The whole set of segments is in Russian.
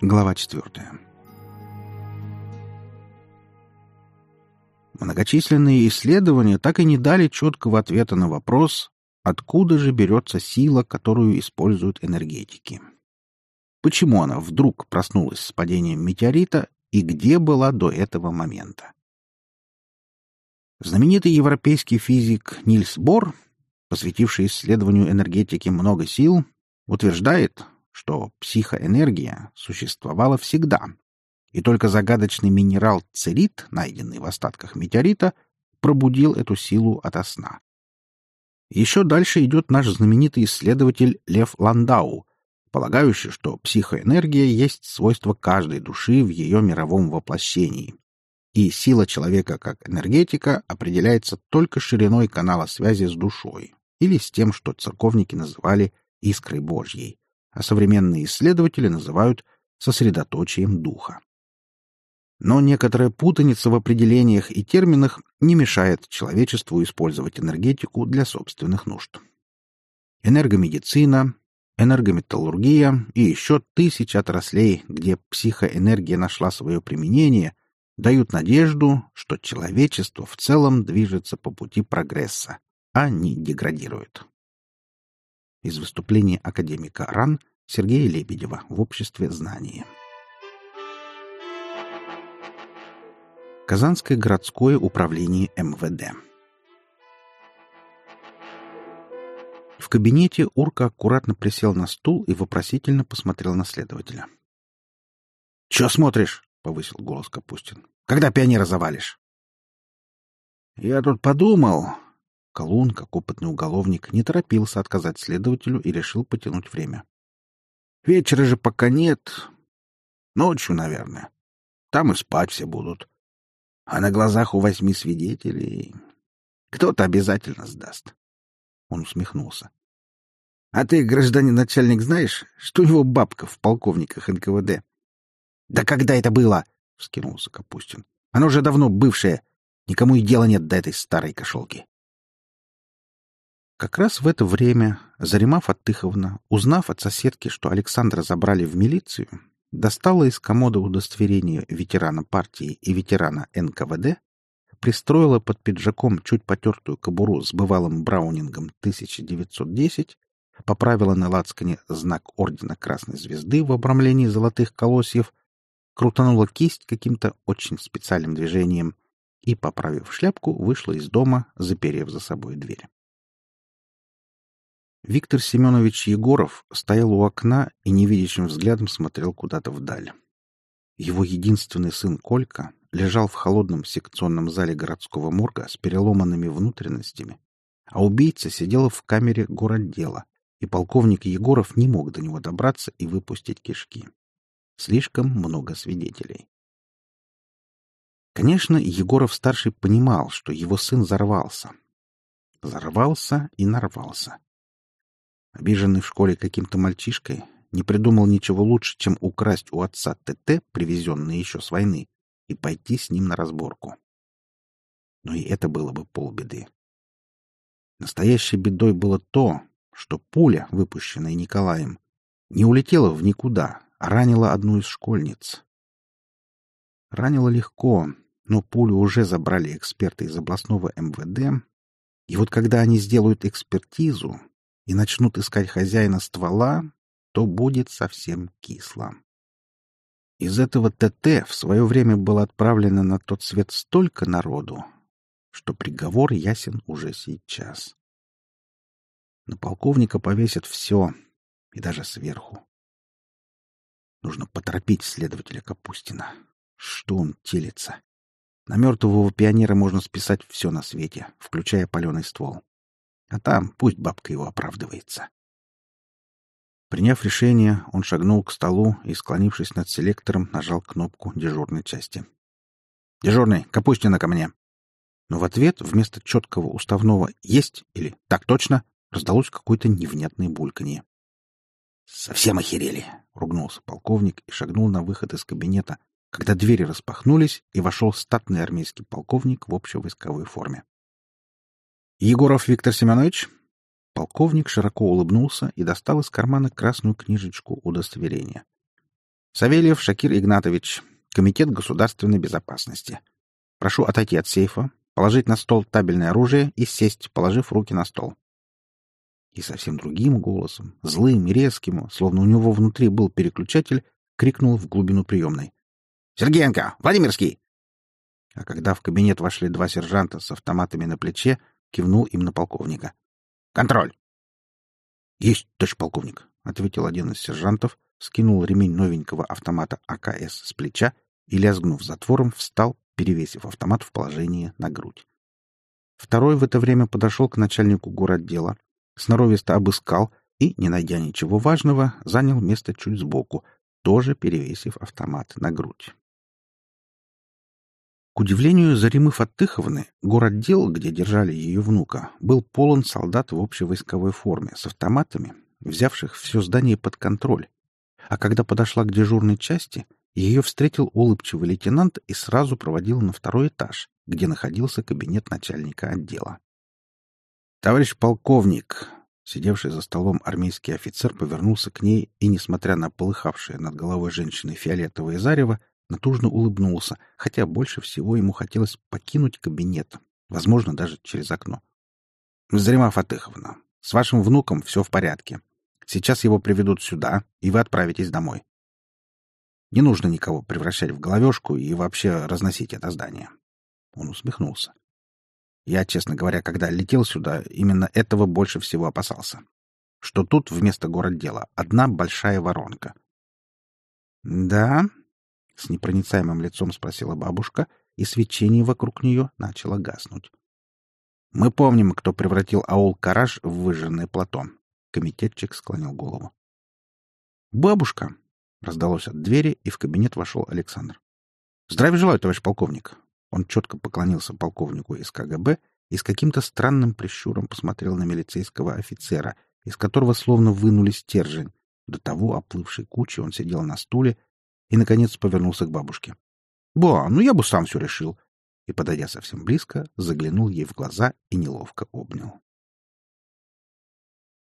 Глава четвертая. Многочисленные исследования так и не дали четкого ответа на вопрос, откуда же берется сила, которую используют энергетики. Почему она вдруг проснулась с падением метеорита и где была до этого момента? Знаменитый европейский физик Нильс Бор, посвятивший исследованию энергетики много сил, утверждает, что психоэнергия существовала всегда, и только загадочный минерал церит, найденный в остатках метеорита, пробудил эту силу ото сна. Еще дальше идет наш знаменитый исследователь Лев Ландау, полагающий, что психоэнергия есть свойство каждой души в ее мировом воплощении, и сила человека как энергетика определяется только шириной канала связи с душой или с тем, что церковники называли искрой Божьей, а современные исследователи называют сосредоточием духа. Но некоторая путаница в определениях и терминах не мешает человечеству использовать энергетику для собственных нужд. Энергомедицина, энергометаллургия и еще тысячи отраслей, где психоэнергия нашла свое применение, дают надежду, что человечество в целом движется по пути прогресса, а не деградирует. Из выступления академика РАН Сергея Лебедева в обществе знания. Казанское городское управление МВД. В кабинете Урка аккуратно присел на стул и вопросительно посмотрел на следователя. — Чё смотришь? — повысил голос Капустин. — Когда пионера завалишь? — Я тут подумал, Колун, как опытный уголовник, не торопился отказать следователю и решил потянуть время. «Вечера же пока нет. Ночью, наверное. Там и спать все будут. А на глазах у восьми свидетелей кто-то обязательно сдаст». Он усмехнулся. «А ты, гражданин начальник, знаешь, что у него бабка в полковниках НКВД?» «Да когда это было?» — вскинулся Капустин. «Оно уже давно бывшее. Никому и дела нет до этой старой кошелки». Как раз в это время Зарима Фатыховна, узнав от соседки, что Александра забрали в милицию, достала из комода удостоверение ветерана партии и ветерана НКВД, пристроила под пиджаком чуть потертую кобуру с бывалым браунингом 1910, поправила на лацкане знак Ордена Красной Звезды в обрамлении золотых колосьев, крутанула кисть каким-то очень специальным движением и, поправив шляпку, вышла из дома, заперев за собой дверь. Виктор Семенович Егоров стоял у окна и невидящим взглядом смотрел куда-то вдаль. Его единственный сын Колька лежал в холодном секционном зале городского морга с переломанными внутренностями, а убийца сидел в камере городдела, и полковник Егоров не мог до него добраться и выпустить кишки. Слишком много свидетелей. Конечно, Егоров-старший понимал, что его сын взорвался. Взорвался и нарвался. Обиженный в школе каким-то мальчишкой, не придумал ничего лучше, чем украсть у отца ТТ, привезенный еще с войны, и пойти с ним на разборку. Но и это было бы полбеды. Настоящей бедой было то, что пуля, выпущенная Николаем, не улетела в никуда, а ранила одну из школьниц. Ранила легко, но пулю уже забрали эксперты из областного МВД, и вот когда они сделают экспертизу, и начнут искать хозяина ствола, то будет совсем кисло. Из этого ТТ в свое время было отправлено на тот свет столько народу, что приговор ясен уже сейчас. На полковника повесят все, и даже сверху. Нужно поторопить следователя Капустина. Что он телится? На мертвого пионера можно списать все на свете, включая паленый ствол. А там пусть бабка его оправдывается. Приняв решение, он шагнул к столу и, склонившись над селектором, нажал кнопку дежурной части. «Дежурный, Капустина ко мне!» Но в ответ вместо четкого уставного «есть» или «так точно» раздалось какое-то невнятное бульканье. «Совсем охерели!» — ругнулся полковник и шагнул на выход из кабинета, когда двери распахнулись, и вошел статный армейский полковник в общевойсковой форме. Егоров Виктор Семенович? Полковник широко улыбнулся и достал из кармана красную книжечку удостоверения. Савельев Шакир Игнатович, Комитет государственной безопасности. Прошу отойти от сейфа, положить на стол табельное оружие и сесть, положив руки на стол. И совсем другим голосом, злым и резким, словно у него внутри был переключатель, крикнул в глубину приемной. «Сергеенко! Владимирский!» А когда в кабинет вошли два сержанта с автоматами на плече, кивнул им на полковника. «Контроль!» «Есть, товарищ полковник!» — ответил один из сержантов, скинул ремень новенького автомата АКС с плеча и, лязгнув затвором, встал, перевесив автомат в положение на грудь. Второй в это время подошел к начальнику городдела, сноровисто обыскал и, не найдя ничего важного, занял место чуть сбоку, тоже перевесив автомат на грудь. К удивлению Заримы Фатыховны, городдел, где держали ее внука, был полон солдат в общевойсковой форме с автоматами, взявших все здание под контроль. А когда подошла к дежурной части, ее встретил улыбчивый лейтенант и сразу проводил на второй этаж, где находился кабинет начальника отдела. «Товарищ полковник!» Сидевший за столом армейский офицер повернулся к ней и, несмотря на полыхавшее над головой женщины фиолетовое зарево, натужно улыбнулся, хотя больше всего ему хотелось покинуть кабинет, возможно, даже через окно. «Зарима Фатыховна, с вашим внуком все в порядке. Сейчас его приведут сюда, и вы отправитесь домой. Не нужно никого превращать в головешку и вообще разносить это здание. Он усмехнулся. Я, честно говоря, когда летел сюда, именно этого больше всего опасался. Что тут вместо городдела одна большая воронка. «Да?» — с непроницаемым лицом спросила бабушка, и свечение вокруг нее начало гаснуть. «Мы помним, кто превратил аул Караж в выжженное плато». Комитетчик склонил голову. «Бабушка!» Раздалось от двери, и в кабинет вошел Александр. «Здравия желаю, товарищ полковник!» Он четко поклонился полковнику из КГБ и с каким-то странным прищуром посмотрел на милицейского офицера, из которого словно вынули стержень. До того оплывшей кучи он сидел на стуле и, наконец, повернулся к бабушке. «Ба, ну я бы сам все решил!» И, подойдя совсем близко, заглянул ей в глаза и неловко обнял.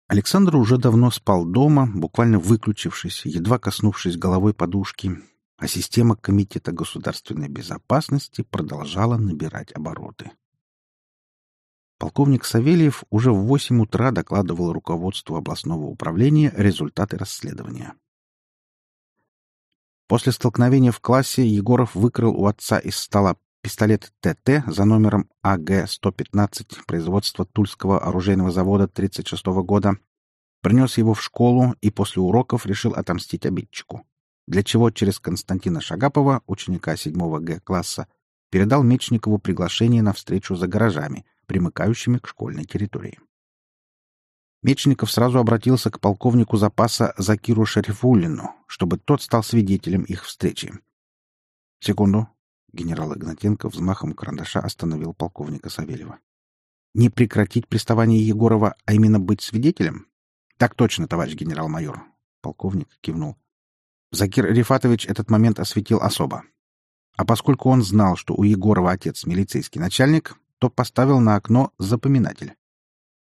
Александр уже давно спал дома, буквально выключившись, едва коснувшись головой подушки, а система Комитета государственной безопасности продолжала набирать обороты. Полковник Савельев уже в восемь утра докладывал руководству областного управления результаты расследования. После столкновения в классе Егоров выкрал у отца из стола пистолет ТТ за номером АГ-115 производства Тульского оружейного завода 36 года, принес его в школу и после уроков решил отомстить обидчику, для чего через Константина Шагапова, ученика 7 Г класса, передал Мечникову приглашение на встречу за гаражами, примыкающими к школьной территории. Мечников сразу обратился к полковнику запаса Закиру Шарифуллину, чтобы тот стал свидетелем их встречи. «Секунду», Генерал Игнатенко взмахом карандаша остановил полковника Савельева. «Не прекратить приставание Егорова, а именно быть свидетелем? Так точно, товарищ генерал-майор. Полковник кивнул. Закир Рифатович этот момент осветил особо. А поскольку он знал, что у Егорова отец милицейский начальник, то поставил на окно запоминатель.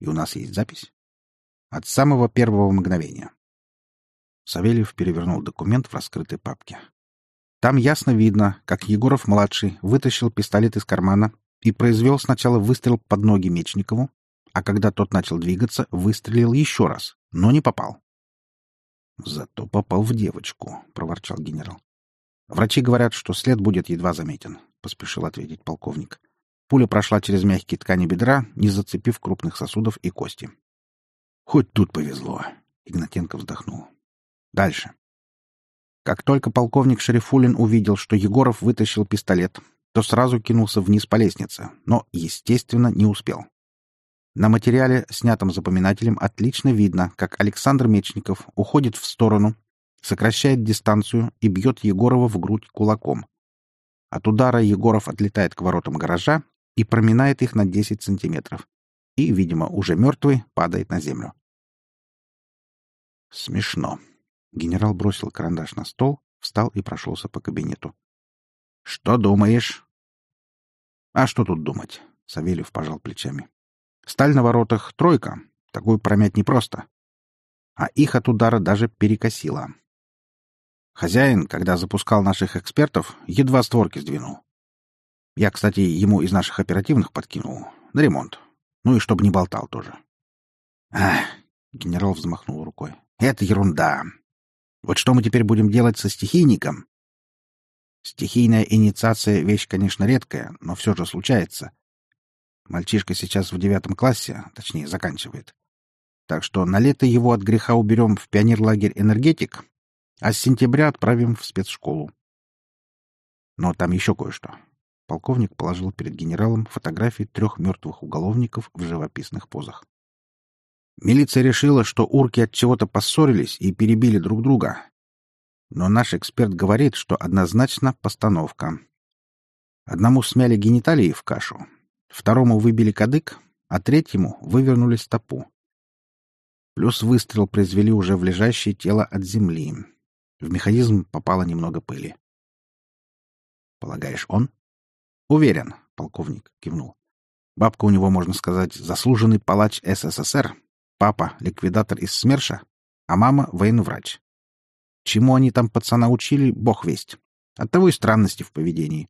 И у нас есть запись. От самого первого мгновения. Савельев перевернул документ в раскрытой папке. Там ясно видно, как Егоров-младший вытащил пистолет из кармана и произвел сначала выстрел под ноги Мечникову, а когда тот начал двигаться, выстрелил еще раз, но не попал. «Зато попал в девочку», — проворчал генерал. «Врачи говорят, что след будет едва заметен», — поспешил ответить полковник. Пуля прошла через мягкие ткани бедра, не зацепив крупных сосудов и кости. «Хоть тут повезло», — Игнатенко вздохнул. «Дальше». Как только полковник Шерифулин увидел, что Егоров вытащил пистолет, то сразу кинулся вниз по лестнице, но, естественно, не успел. На материале, снятом запоминателем, отлично видно, как Александр Мечников уходит в сторону, сокращает дистанцию и бьет Егорова в грудь кулаком. От удара Егоров отлетает к воротам гаража и проминает их на 10 сантиметров. И, видимо, уже мертвый, падает на землю. Смешно. Генерал бросил карандаш на стол, встал и прошелся по кабинету. «Что думаешь?» «А что тут думать?» — Савельев пожал плечами. «Сталь на воротах — тройка. Такую промять непросто. А их от удара даже перекосило. Хозяин, когда запускал наших экспертов, едва створки сдвинул. Я, кстати, ему из наших оперативных подкинул. На ремонт. Ну и чтобы не болтал тоже. Ах, генерал взмахнул рукой. Это ерунда. Вот что мы теперь будем делать со стихийником? Стихийная инициация — вещь, конечно, редкая, но все же случается. Мальчишка сейчас в девятом классе, точнее, заканчивает. Так что на лето его от греха уберем в пионерлагерь «Энергетик», а с сентября отправим в спецшколу. Но там еще кое-что. Полковник положил перед генералом фотографии трех мертвых уголовников в живописных позах. Милиция решила, что урки от чего-то поссорились и перебили друг друга. Но наш эксперт говорит, что однозначно постановка. Одному смяли гениталии в кашу, второму выбили кадык, а третьему вывернули стопу. Плюс выстрел произвели уже в лежащее тело от земли. В механизм попало немного пыли. «Полагаешь, он?» «Уверен», — полковник кивнул. «Бабка у него, можно сказать, заслуженный палач СССР, папа — ликвидатор из СМЕРШа, а мама — военврач. Чему они там пацана учили, бог весть. Оттого и странности в поведении».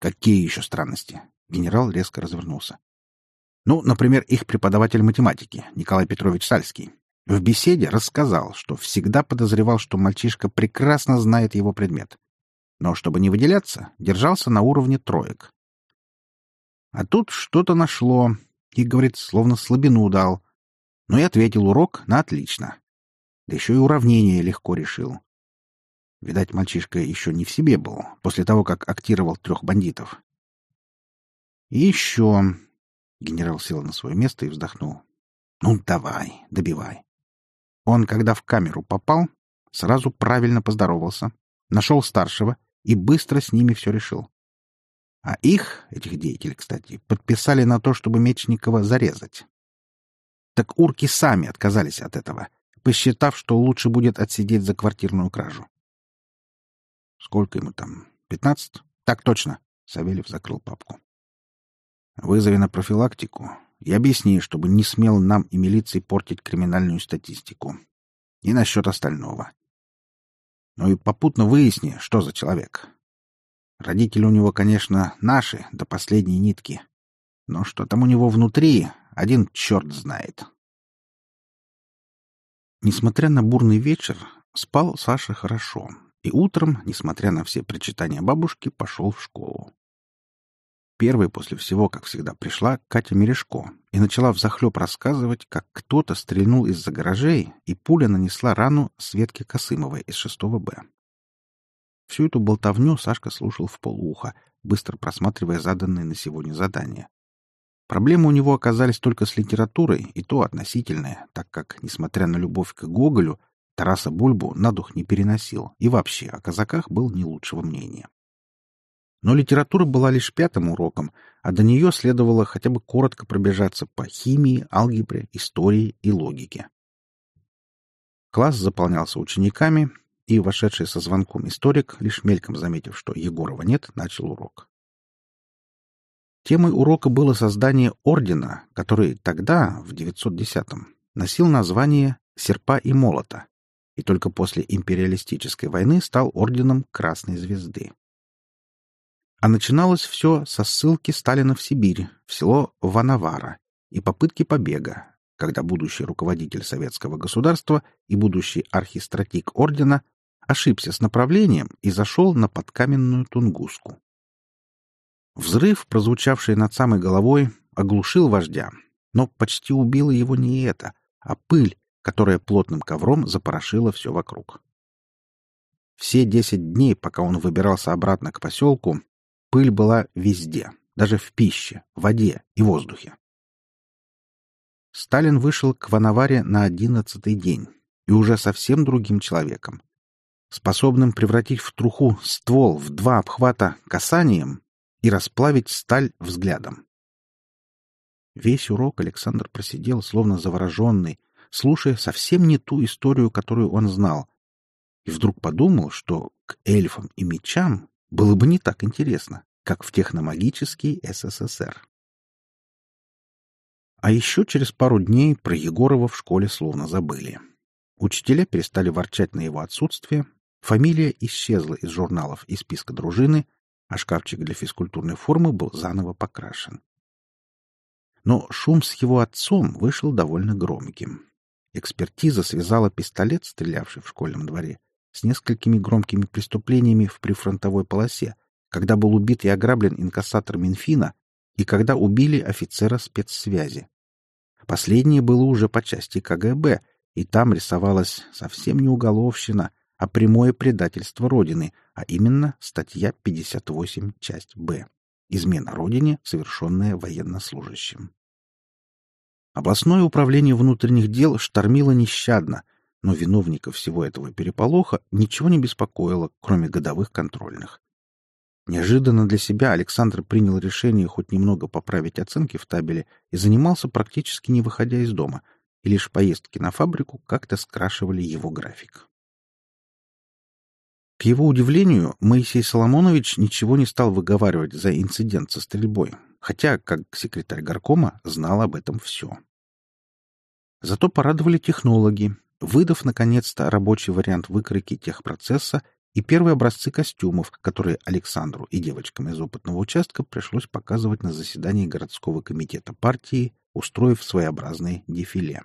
«Какие еще странности?» Генерал резко развернулся. «Ну, например, их преподаватель математики, Николай Петрович Сальский, в беседе рассказал, что всегда подозревал, что мальчишка прекрасно знает его предмет. Но, чтобы не выделяться, держался на уровне троек. А тут что-то нашло, и, говорит, словно слабину дал. Но и ответил урок на отлично. Да еще и уравнение легко решил. Видать, мальчишка еще не в себе был, после того, как актировал трех бандитов. И еще... Генерал сел на свое место и вздохнул. «Ну, давай, добивай. Он, когда в камеру попал, сразу правильно поздоровался, нашел старшего и быстро с ними все решил. А их, этих деятелей, кстати, подписали на то, чтобы Мечникова зарезать. Так урки сами отказались от этого, посчитав, что лучше будет отсидеть за квартирную кражу. Сколько ему там? Пятнадцать? Так точно. Савельев закрыл папку. Вызови на профилактику и объясни, чтобы не смел нам и милиции портить криминальную статистику. И насчет остального. Ну и попутно выясни, что за человек. Родители у него, конечно, наши, до последней нитки. Но что там у него внутри, один черт знает. Несмотря на бурный вечер, спал Саша хорошо. И утром, несмотря на все причитания бабушки, пошел в школу. Первой после всего, как всегда, пришла Катя Мережко и начала взахлеб рассказывать, как кто-то стрельнул из-за гаражей, и пуля нанесла рану Светке Косымовой из 6 Б. Всю эту болтовню Сашка слушал в полуха, быстро просматривая заданные на сегодня задания. Проблемы у него оказались только с литературой, и то относительные, так как, несмотря на любовь к Гоголю, Тараса Бульбу на дух не переносил и вообще о казаках был не лучшего мнения. Но литература была лишь пятым уроком, а до нее следовало хотя бы коротко пробежаться по химии, алгебре, истории и логике. Класс заполнялся учениками, и вошедший со звонком историк, лишь мельком заметив, что Егорова нет, начал урок. Темой урока было создание ордена, который тогда, в 910-м, носил название «Серпа и молота», и только после империалистической войны стал орденом Красной Звезды. А начиналось все со ссылки Сталина в Сибирь, в село Ванавара, и попытки побега, когда будущий руководитель советского государства и будущий архистратик ордена ошибся с направлением и зашел на подкаменную Тунгуску. Взрыв, прозвучавший над самой головой, оглушил вождя, но почти убило его не это, а пыль, которая плотным ковром запорошила все вокруг. Все десять дней, пока он выбирался обратно к поселку, Пыль была везде, даже в пище, воде и воздухе. Сталин вышел к Вановаре на одиннадцатый день и уже совсем другим человеком, способным превратить в труху ствол в два обхвата касанием и расплавить сталь взглядом. Весь урок Александр просидел, словно завороженный, слушая совсем не ту историю, которую он знал, и вдруг подумал, что к эльфам и мечам было бы не так интересно, как в техномагический СССР. А еще через пару дней про Егорова в школе словно забыли. Учителя перестали ворчать на его отсутствие, Фамилия исчезла из журналов и списка дружины, а шкафчик для физкультурной формы был заново покрашен. Но шум с его отцом вышел довольно громким. Экспертиза связала пистолет, стрелявший в школьном дворе, с несколькими громкими преступлениями в прифронтовой полосе, когда был убит и ограблен инкассатор Минфина и когда убили офицера спецсвязи. Последнее было уже по части КГБ, и там рисовалась совсем не уголовщина, а прямое предательство Родины, а именно статья 58, часть Б. Измена Родине, совершенная военнослужащим. Областное управление внутренних дел штормило нещадно, но виновников всего этого переполоха ничего не беспокоило, кроме годовых контрольных. Неожиданно для себя Александр принял решение хоть немного поправить оценки в табеле и занимался практически не выходя из дома, и лишь поездки на фабрику как-то скрашивали его график. К его удивлению, Моисей Соломонович ничего не стал выговаривать за инцидент со стрельбой, хотя, как секретарь горкома, знал об этом все. Зато порадовали технологи, выдав, наконец-то, рабочий вариант выкройки техпроцесса и первые образцы костюмов, которые Александру и девочкам из опытного участка пришлось показывать на заседании городского комитета партии, устроив своеобразное дефиле.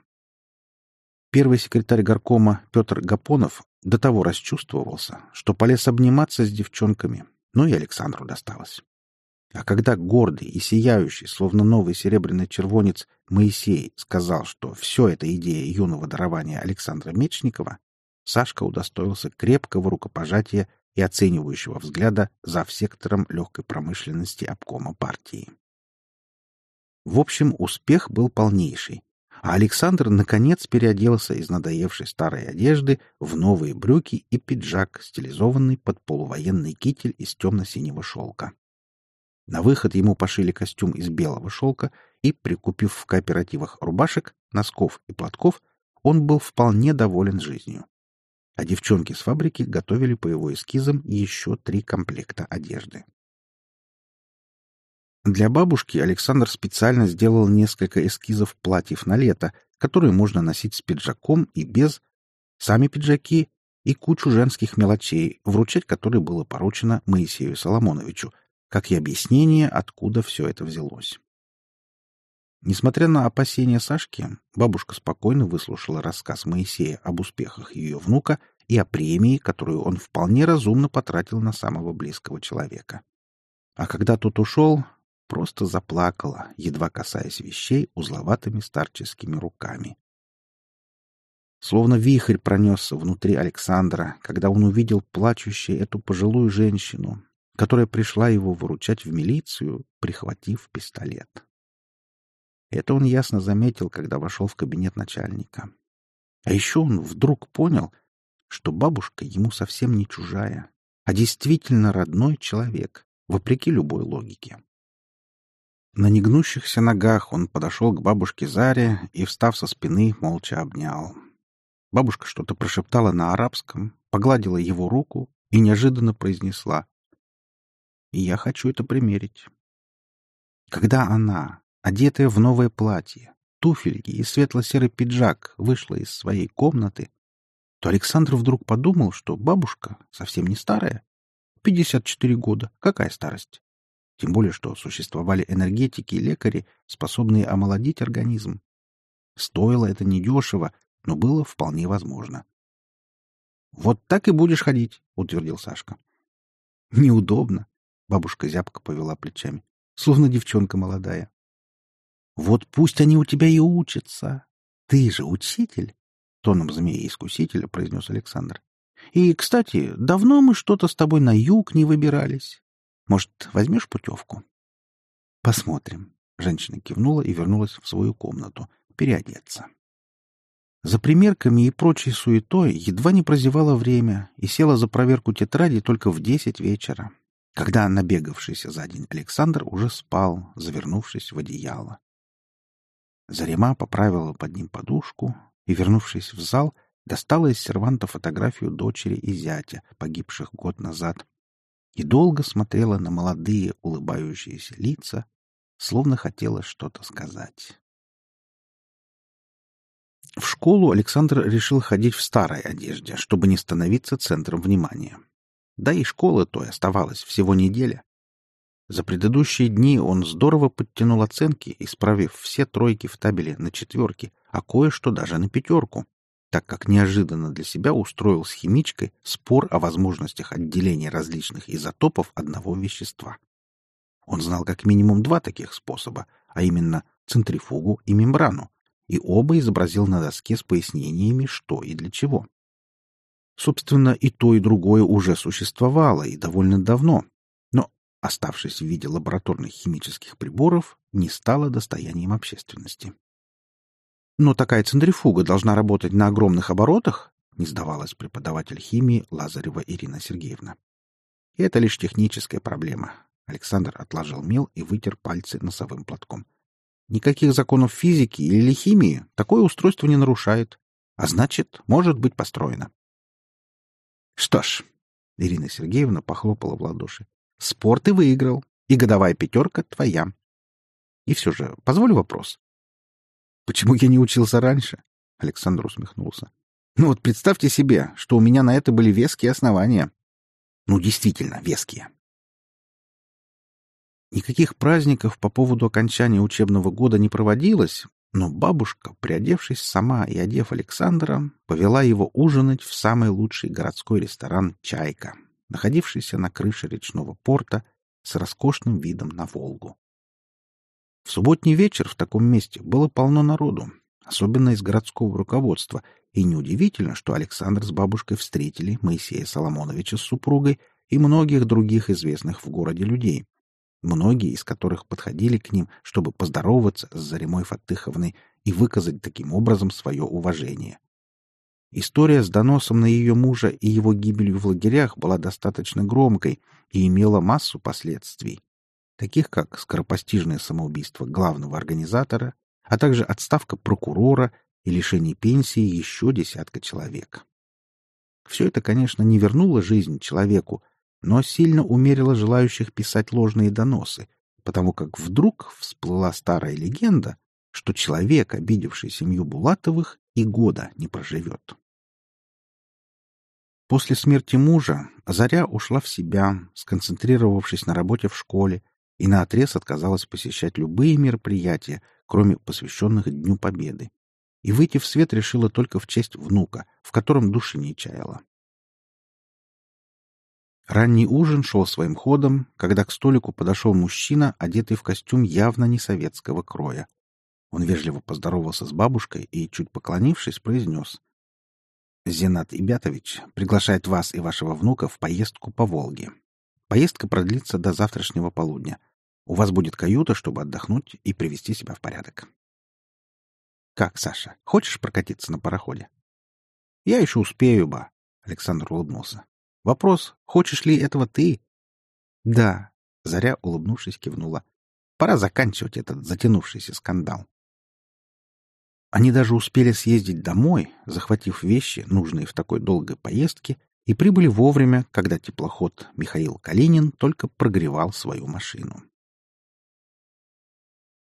Первый секретарь горкома Петр Гапонов до того расчувствовался, что полез обниматься с девчонками, но и Александру досталось. А когда гордый и сияющий, словно новый серебряный червонец, Моисей сказал, что все это идея юного дарования Александра Мечникова, Сашка удостоился крепкого рукопожатия и оценивающего взгляда за сектором легкой промышленности обкома партии. В общем, успех был полнейший, а Александр наконец переоделся из надоевшей старой одежды в новые брюки и пиджак, стилизованный под полувоенный китель из темно-синего шелка. На выход ему пошили костюм из белого шелка, и, прикупив в кооперативах рубашек, носков и платков, он был вполне доволен жизнью а девчонки с фабрики готовили по его эскизам еще три комплекта одежды. Для бабушки Александр специально сделал несколько эскизов платьев на лето, которые можно носить с пиджаком и без, сами пиджаки и кучу женских мелочей, вручать которые было поручено Моисею Соломоновичу, как и объяснение, откуда все это взялось. Несмотря на опасения Сашки, бабушка спокойно выслушала рассказ Моисея об успехах ее внука и о премии, которую он вполне разумно потратил на самого близкого человека. А когда тот ушел, просто заплакала, едва касаясь вещей узловатыми старческими руками. Словно вихрь пронесся внутри Александра, когда он увидел плачущую эту пожилую женщину, которая пришла его выручать в милицию, прихватив пистолет. Это он ясно заметил, когда вошел в кабинет начальника. А еще он вдруг понял, что бабушка ему совсем не чужая, а действительно родной человек, вопреки любой логике. На негнущихся ногах он подошел к бабушке Заре и, встав со спины, молча обнял. Бабушка что-то прошептала на арабском, погладила его руку и неожиданно произнесла «Я хочу это примерить». Когда она, одетая в новое платье, туфельки и светло-серый пиджак, вышла из своей комнаты, то Александр вдруг подумал, что бабушка совсем не старая. 54 года. Какая старость? Тем более, что существовали энергетики и лекари, способные омолодить организм. Стоило это недешево, но было вполне возможно. «Вот так и будешь ходить», — утвердил Сашка. «Неудобно», — бабушка зябко повела плечами, словно девчонка молодая. Вот пусть они у тебя и учатся. Ты же учитель, — тоном змеи-искусителя произнес Александр. И, кстати, давно мы что-то с тобой на юг не выбирались. Может, возьмешь путевку? Посмотрим. Женщина кивнула и вернулась в свою комнату переодеться. За примерками и прочей суетой едва не прозевала время и села за проверку тетради только в десять вечера, когда набегавшийся за день Александр уже спал, завернувшись в одеяло. Зарима поправила под ним подушку и, вернувшись в зал, достала из серванта фотографию дочери и зятя, погибших год назад, и долго смотрела на молодые улыбающиеся лица, словно хотела что-то сказать. В школу Александр решил ходить в старой одежде, чтобы не становиться центром внимания. Да и школа той оставалась всего неделя. За предыдущие дни он здорово подтянул оценки, исправив все тройки в табеле на четверки, а кое-что даже на пятерку, так как неожиданно для себя устроил с химичкой спор о возможностях отделения различных изотопов одного вещества. Он знал как минимум два таких способа, а именно центрифугу и мембрану, и оба изобразил на доске с пояснениями, что и для чего. Собственно, и то, и другое уже существовало и довольно давно, но, оставшись в виде лабораторных химических приборов, не стало достоянием общественности. «Но такая центрифуга должна работать на огромных оборотах?» — не сдавалась преподаватель химии Лазарева Ирина Сергеевна. «Это лишь техническая проблема». Александр отложил мел и вытер пальцы носовым платком. Никаких законов физики или химии такое устройство не нарушает, а значит, может быть построено. Что ж, Ирина Сергеевна похлопала в ладоши. Спор ты выиграл, и годовая пятерка твоя. И все же, позволь вопрос. Почему я не учился раньше? Александр усмехнулся. Ну вот представьте себе, что у меня на это были веские основания. Ну, действительно, веские. Никаких праздников по поводу окончания учебного года не проводилось, но бабушка, приодевшись сама и одев Александра, повела его ужинать в самый лучший городской ресторан «Чайка», находившийся на крыше речного порта с роскошным видом на Волгу. В субботний вечер в таком месте было полно народу, особенно из городского руководства, и неудивительно, что Александр с бабушкой встретили Моисея Соломоновича с супругой и многих других известных в городе людей, многие из которых подходили к ним, чтобы поздороваться с Заремой Фатыховной и выказать таким образом свое уважение. История с доносом на ее мужа и его гибелью в лагерях была достаточно громкой и имела массу последствий, таких как скоропостижное самоубийство главного организатора, а также отставка прокурора и лишение пенсии еще десятка человек. Все это, конечно, не вернуло жизнь человеку, но сильно умерила желающих писать ложные доносы, потому как вдруг всплыла старая легенда, что человек, обидевший семью Булатовых, и года не проживет. После смерти мужа Заря ушла в себя, сконцентрировавшись на работе в школе, и наотрез отказалась посещать любые мероприятия, кроме посвященных Дню Победы, и выйти в свет решила только в честь внука, в котором души не чаяла. Ранний ужин шел своим ходом, когда к столику подошел мужчина, одетый в костюм явно не советского кроя. Он вежливо поздоровался с бабушкой и, чуть поклонившись, произнес. «Зенат Ибятович приглашает вас и вашего внука в поездку по Волге. Поездка продлится до завтрашнего полудня. У вас будет каюта, чтобы отдохнуть и привести себя в порядок». «Как, Саша, хочешь прокатиться на пароходе?» «Я еще успею, ба», — Александр улыбнулся. Вопрос, хочешь ли этого ты? Да, Заря, улыбнувшись, кивнула. Пора заканчивать этот затянувшийся скандал. Они даже успели съездить домой, захватив вещи, нужные в такой долгой поездке, и прибыли вовремя, когда теплоход Михаил Калинин только прогревал свою машину.